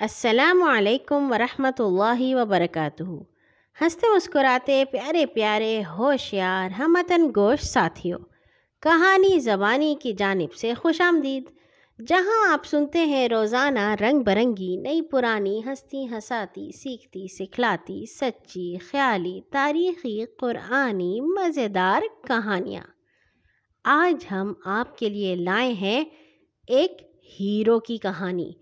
السلام علیکم ورحمۃ اللہ وبرکاتہ۔ ہنستے مسکراتے پیارے پیارے ہوشیار ہمتن گوش ساتھیوں کہانی زبانی کی جانب سے خوش آمدید۔ جہاں آپ سنتے ہیں روزانہ رنگ برنگی، نئی پرانی ہستی ہساتی سیکھتی سکھلاتی، سچی، خیالی، تاریخی، قرآنی، مزیدار کہانیاں۔ آج ہم آپ کے لیے لائے ہیں ایک ہیرو کی کہانی۔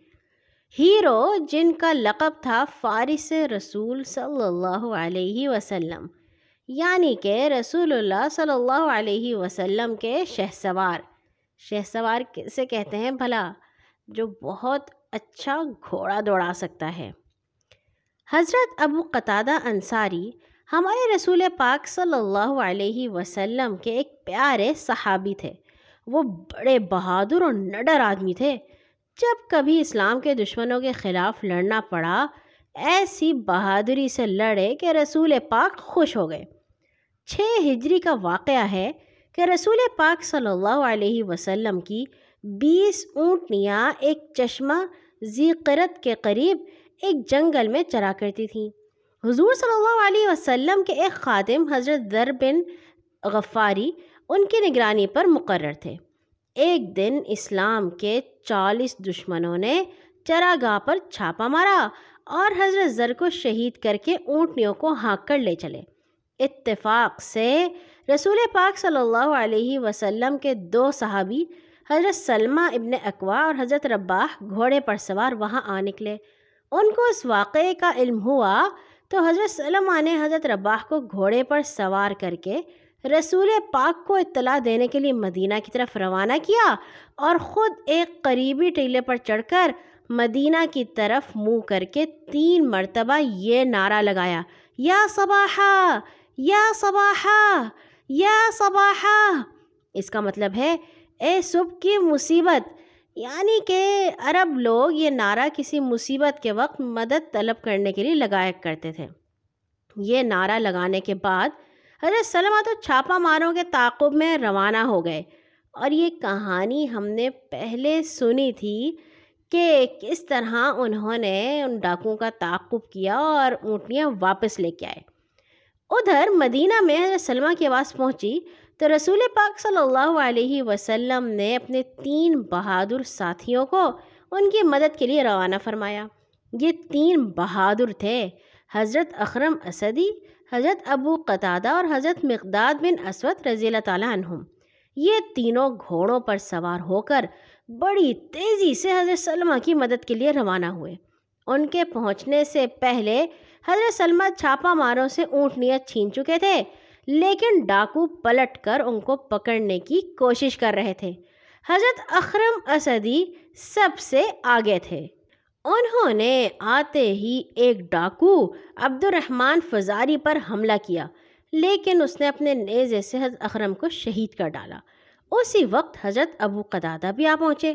ہیرو جن کا لقب تھا فارس رسول صلی اللہ علیہ وسلم یعنی کہ رسول اللہ صلی اللہ علیہ وسلم کے شہ سوار شہ سوار کیسے کہتے ہیں بھلا؟ جو بہت اچھا گھوڑا دوڑا سکتا ہے۔ حضرت ابو قطادہ انصاری ہمارے رسول پاک صلی اللہ علیہ وسلم کے ایک پیارے صحابی تھے۔ وہ بڑے بہادر اور نڈر آدمی تھے۔ جب کبھی اسلام کے دشمنوں کے خلاف لڑنا پڑا، ایسی بہادری سے لڑے کہ رسول پاک خوش ہو گئے۔ چھ ہجری کا واقعہ ہے کہ رسول پاک صلی اللہ علیہ وسلم کی بیس اونٹنیاں ایک چشمہ ذیقرت کے قریب ایک جنگل میں چرا کرتی تھیں۔ حضور صلی اللہ علیہ وسلم کے ایک خادم حضرت در بن غفاری ان کی نگرانی پر مقرر تھے۔ ایک دن اسلام کے چالیس دشمنوں نے چراگاہ پر چھاپا مارا اور حضرت زر کو شہید کر کے اونٹنیوں کو ہانک کر لے چلے۔ اتفاق سے رسول پاک صلی اللہ علیہ وسلم کے دو صحابی، حضرت سلمہ ابن اقوا اور حضرت رباح گھوڑے پر سوار وہاں آ نکلے۔ ان کو اس واقعے کا علم ہوا تو حضرت سلمہ نے حضرت رباح کو گھوڑے پر سوار کر کے رسول پاک کو اطلاع دینے کے لیے مدینہ کی طرف روانہ کیا اور خود ایک قریبی ٹیلے پر چڑھ کر مدینہ کی طرف منہ کر کے تین مرتبہ یہ نعرہ لگایا، یا صباحا یا صباحا یا صباحا اس کا مطلب ہے، اے صبح کی مصیبت یعنی کہ عرب لوگ یہ نعرہ کسی مصیبت کے وقت مدد طلب کرنے کے لیے لگایا کرتے تھے۔ یہ نعرہ لگانے کے بعد حضرت سلمہ تو چھاپا ماروں کے تعاقب میں روانہ ہو گئے۔ اور یہ کہانی ہم نے پہلے سنی تھی کہ کس طرح انہوں نے ان ڈاکوں کا تعاقب کیا اور اونٹنیاں واپس لے کے آئے۔ ادھر مدینہ میں حضرت سلمہ کی آواز پہنچی تو رسول پاک صلی اللہ علیہ وسلم نے اپنے تین بہادر ساتھیوں کو ان کی مدد کے لیے روانہ فرمایا۔ یہ تین بہادر تھے۔ حضرت اخرم اسدی، حضرت ابو قطادہ اور حضرت مقداد بن اسود رضی اللہ تعالیٰ عنہم۔ یہ تینوں گھوڑوں پر سوار ہو کر بڑی تیزی سے حضرت سلمہ کی مدد کے لیے روانہ ہوئے۔ ان کے پہنچنے سے پہلے حضرت سلمہ چھاپا ماروں سے اونٹنیاں چھین چکے تھے، لیکن ڈاکو پلٹ کر ان کو پکڑنے کی کوشش کر رہے تھے۔ حضرت اخرم اسدی سب سے آگے تھے۔ انہوں نے آتے ہی ایک ڈاکو عبد الرحمن فزاری پر حملہ کیا، لیکن اس نے اپنے نیزے سے حضرت اخرم کو شہید کر ڈالا۔ اسی وقت حضرت ابو قدادہ بھی آ پہنچے۔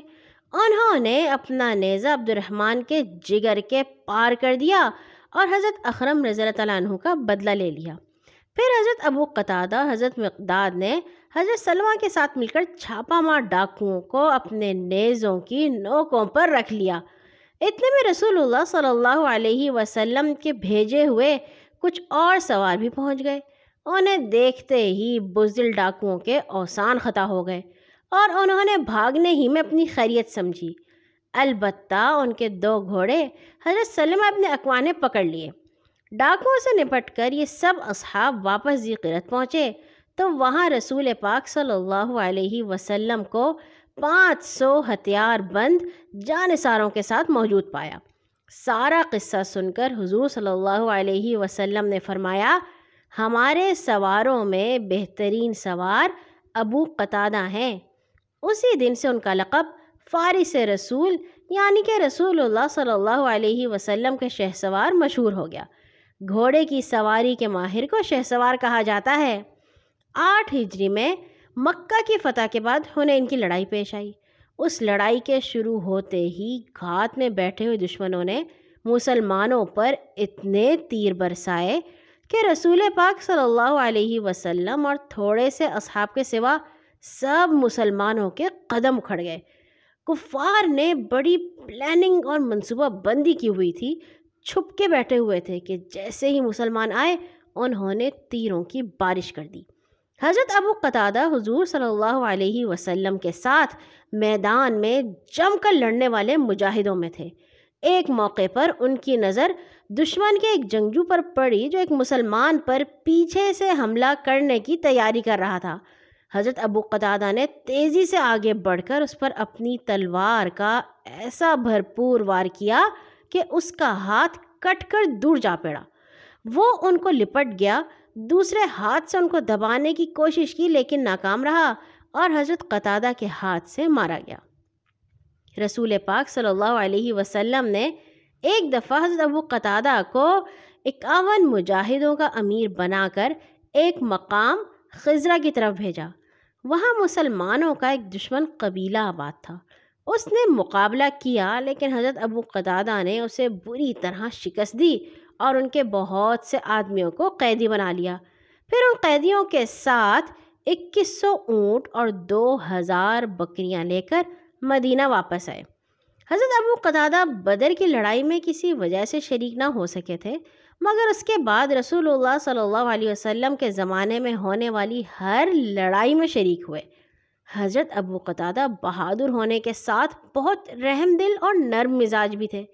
انہوں نے اپنا نیزہ عبد الرحمن کے جگر کے پار کر دیا اور حضرت اخرم رضی اللہ تعالیٰ عنہ کا بدلہ لے لیا۔ پھر حضرت ابو قطادہ حضرت مقداد نے حضرت سلمہ کے ساتھ مل کر چھاپا مار ڈاکوؤں کو اپنے نیزوں کی نوکوں پر رکھ لیا۔ اتنے میں رسول اللہ صلی اللہ علیہ وسلم کے بھیجے ہوئے کچھ اور سوار بھی پہنچ گئے۔ انہیں دیکھتے ہی بزدل ڈاکوؤں کے اوسان خطا ہو گئے اور انہوں نے بھاگنے ہی میں اپنی خیریت سمجھی۔ البتہ ان کے دو گھوڑے حضرت سلم اپنے اقوانے پکڑ لیے۔ ڈاکوؤں سے نپٹ کر یہ سب اصحاب واپس ذکرت پہنچے تو وہاں رسول پاک صلی اللہ علیہ وسلم کو پانچ سو ہتھیار بند جانصاروں کے ساتھ موجود پایا۔ سارا قصہ سن کر حضور صلی اللہ علیہ وسلم نے فرمایا، ہمارے سواروں میں بہترین سوار ابو قطادہ ہیں۔ اسی دن سے ان کا لقب فارس رسول یعنی کہ رسول اللہ صلی اللہ علیہ وسلم کے شہ سوار مشہور ہو گیا۔ گھوڑے کی سواری کے ماہر کو شہ سوار کہا جاتا ہے۔ آٹھ ہجری میں مکہ کی فتح کے بعد انہیں ان کی لڑائی پیش آئی۔ اس لڑائی کے شروع ہوتے ہی گھات میں بیٹھے ہوئے دشمنوں نے مسلمانوں پر اتنے تیر برسائے کہ رسول پاک صلی اللہ علیہ وسلم اور تھوڑے سے اصحاب کے سوا سب مسلمانوں کے قدم اکھڑ گئے۔ کفار نے بڑی پلاننگ اور منصوبہ بندی کی ہوئی تھی، چھپ کے بیٹھے ہوئے تھے کہ جیسے ہی مسلمان آئے، انہوں نے تیروں کی بارش کر دی۔ حضرت ابو قطادہ حضور صلی اللہ علیہ وسلم کے ساتھ میدان میں جم کر لڑنے والے مجاہدوں میں تھے۔ ایک موقع پر ان کی نظر دشمن کے ایک جنگجو پر پڑی جو ایک مسلمان پر پیچھے سے حملہ کرنے کی تیاری کر رہا تھا۔ حضرت ابو قطادہ نے تیزی سے آگے بڑھ کر اس پر اپنی تلوار کا ایسا بھرپور وار کیا کہ اس کا ہاتھ کٹ کر دور جا پڑا۔ وہ ان کو لپٹ گیا دوسرے ہاتھ سے ان کو دبانے کی کوشش کی لیکن ناکام رہا اور حضرت قطادہ کے ہاتھ سے مارا گیا۔ رسول پاک صلی اللہ علیہ وسلم نے ایک دفعہ حضرت ابو قطادہ کو اکاون مجاہدوں کا امیر بنا کر ایک مقام خزرہ کی طرف بھیجا۔ وہاں مسلمانوں کا ایک دشمن قبیلہ آباد تھا۔ اس نے مقابلہ کیا لیکن حضرت ابو قدادہ نے اسے بری طرح شکست دی اور ان کے بہت سے آدمیوں کو قیدی بنا لیا۔ پھر ان قیدیوں کے ساتھ اکیس سو اونٹ اور دو ہزار بکریاں لے کر مدینہ واپس آئے۔ حضرت ابو قدادہ بدر کی لڑائی میں کسی وجہ سے شریک نہ ہو سکے تھے، مگر اس کے بعد رسول اللہ صلی اللہ علیہ وسلم کے زمانے میں ہونے والی ہر لڑائی میں شریک ہوئے۔ حضرت ابو قطادہ بہادر ہونے کے ساتھ بہت رحم دل اور نرم مزاج بھی تھے۔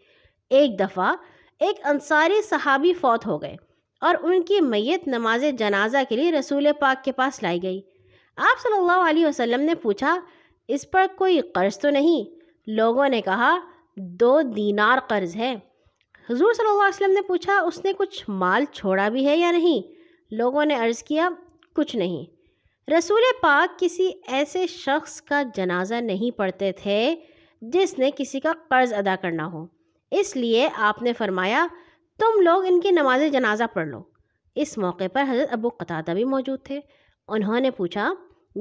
ایک دفعہ ایک انصاری صحابی فوت ہو گئے اور ان کی میت نماز جنازہ کے لیے رسول پاک کے پاس لائی گئی۔ آپ صلی اللہ علیہ وسلم نے پوچھا، اس پر کوئی قرض تو نہیں؟ لوگوں نے کہا، دو دینار قرض ہے۔ حضور صلی اللہ علیہ وسلم نے پوچھا، اس نے کچھ مال چھوڑا بھی ہے یا نہیں؟ لوگوں نے عرض کیا، کچھ نہیں۔ رسول پاک کسی ایسے شخص کا جنازہ نہیں پڑھتے تھے جس نے کسی کا قرض ادا کرنا ہو۔ اس لیے آپ نے فرمایا، تم لوگ ان کی نماز جنازہ پڑھ لو۔ اس موقع پر حضرت ابو قطادہ بھی موجود تھے۔ انہوں نے پوچھا،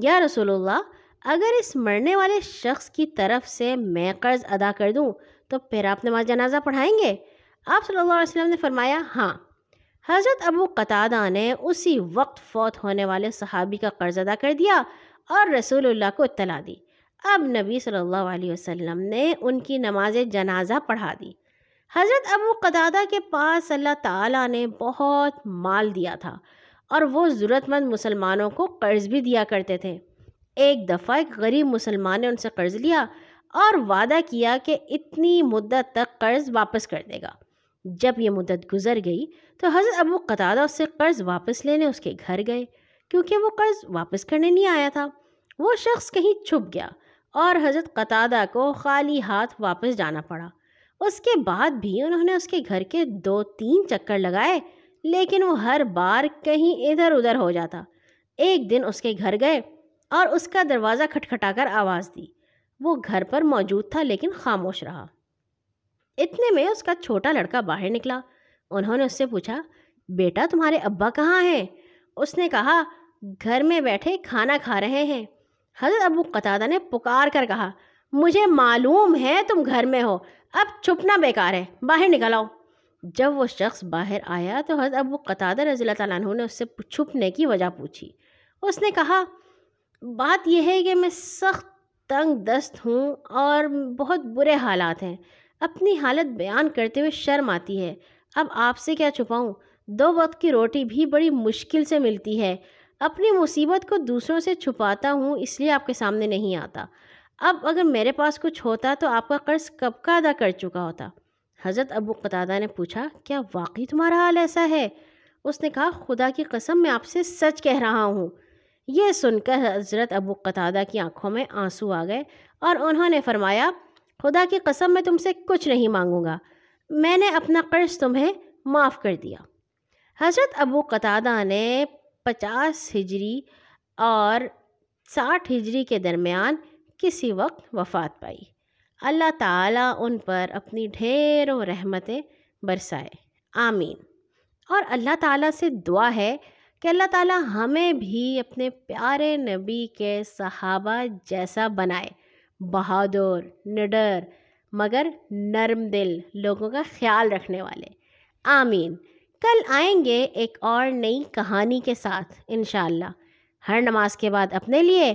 یا رسول اللہ، اگر اس مرنے والے شخص کی طرف سے میں قرض ادا کر دوں، تو پھر آپ نماز جنازہ پڑھائیں گے؟ آپ صلی اللہ علیہ وسلم نے فرمایا ہاں۔ حضرت ابو قطادہ نے اسی وقت فوت ہونے والے صحابی کا قرض ادا کر دیا اور رسول اللہ کو اطلاع دی۔ اب نبی صلی اللہ علیہ وسلم نے ان کی نماز جنازہ پڑھا دی۔ حضرت ابو قطادہ کے پاس اللہ تعالیٰ نے بہت مال دیا تھا اور وہ ضرورت مند مسلمانوں کو قرض بھی دیا کرتے تھے۔ ایک دفعہ ایک غریب مسلمان نے ان سے قرض لیا اور وعدہ کیا کہ اتنی مدت تک قرض واپس کر دے گا۔ جب یہ مدت گزر گئی تو حضرت ابو قطادہ اس سے قرض واپس لینے اس کے گھر گئے کیونکہ وہ قرض واپس کرنے نہیں آیا تھا۔ وہ شخص کہیں چھپ گیا اور حضرت قطادہ کو خالی ہاتھ واپس جانا پڑا۔ اس کے بعد بھی انہوں نے اس کے گھر کے دو تین چکر لگائے، لیکن وہ ہر بار کہیں ادھر ادھر ہو جاتا۔ ایک دن اس کے گھر گئے اور اس کا دروازہ کھٹکھٹا کر آواز دی۔ وہ گھر پر موجود تھا لیکن خاموش رہا۔ اتنے میں اس کا چھوٹا لڑکا باہر نکلا۔ انہوں نے اس سے پوچھا، بیٹا، تمہارے ابا کہاں ہیں؟ اس نے کہا، گھر میں بیٹھے کھانا کھا رہے ہیں۔ حضرت ابو قطادہ نے پکار کر کہا مجھے معلوم ہے تم گھر میں ہو۔ اب چھپنا بیکار ہے۔ باہر نکل آؤ۔ جب وہ شخص باہر آیا تو حضرت ابو قطادہ رضی اللہ تعالیٰ عنہ نے اس سے چھپنے کی وجہ پوچھی۔ اس نے کہا، بات یہ ہے کہ میں سخت تنگ دست ہوں اور بہت برے حالات ہیں۔ اپنی حالت بیان کرتے ہوئے شرم آتی ہے۔ اب آپ سے کیا چھپاؤں؟ دو وقت کی روٹی بھی بڑی مشکل سے ملتی ہے۔ اپنی مصیبت کو دوسروں سے چھپاتا ہوں اس لیے آپ کے سامنے نہیں آتا۔ اب اگر میرے پاس کچھ ہوتا تو آپ کا قرض کب کا ادا کر چکا ہوتا؟ حضرت ابو قطادہ نے پوچھا، کیا واقعی تمہارا حال ایسا ہے؟ اس نے کہا، خدا کی قسم، میں آپ سے سچ کہہ رہا ہوں۔ یہ سن کر حضرت ابو قطادہ کی آنکھوں میں آنسو آ گئے اور انہوں نے فرمایا، خدا کی قسم، میں تم سے کچھ نہیں مانگوں گا۔ میں نے اپنا قرض تمہیں معاف کر دیا۔ حضرت ابو قطادہ نے پچاس ہجری اور ساٹھ ہجری کے درمیان کسی وقت وفات پائی۔ اللہ تعالیٰ ان پر اپنی ڈھیر و رحمتیں برسائے۔ آمین۔ اور اللہ تعالیٰ سے دعا ہے کہ اللہ تعالیٰ ہمیں بھی اپنے پیارے نبی کے صحابہ جیسا بنائے۔ بہادر، نڈر، مگر نرم دل لوگوں کا خیال رکھنے والے۔ آمین۔ کل آئیں گے ایک اور نئی کہانی کے ساتھ انشاءاللہ۔ ہر نماز کے بعد اپنے لیے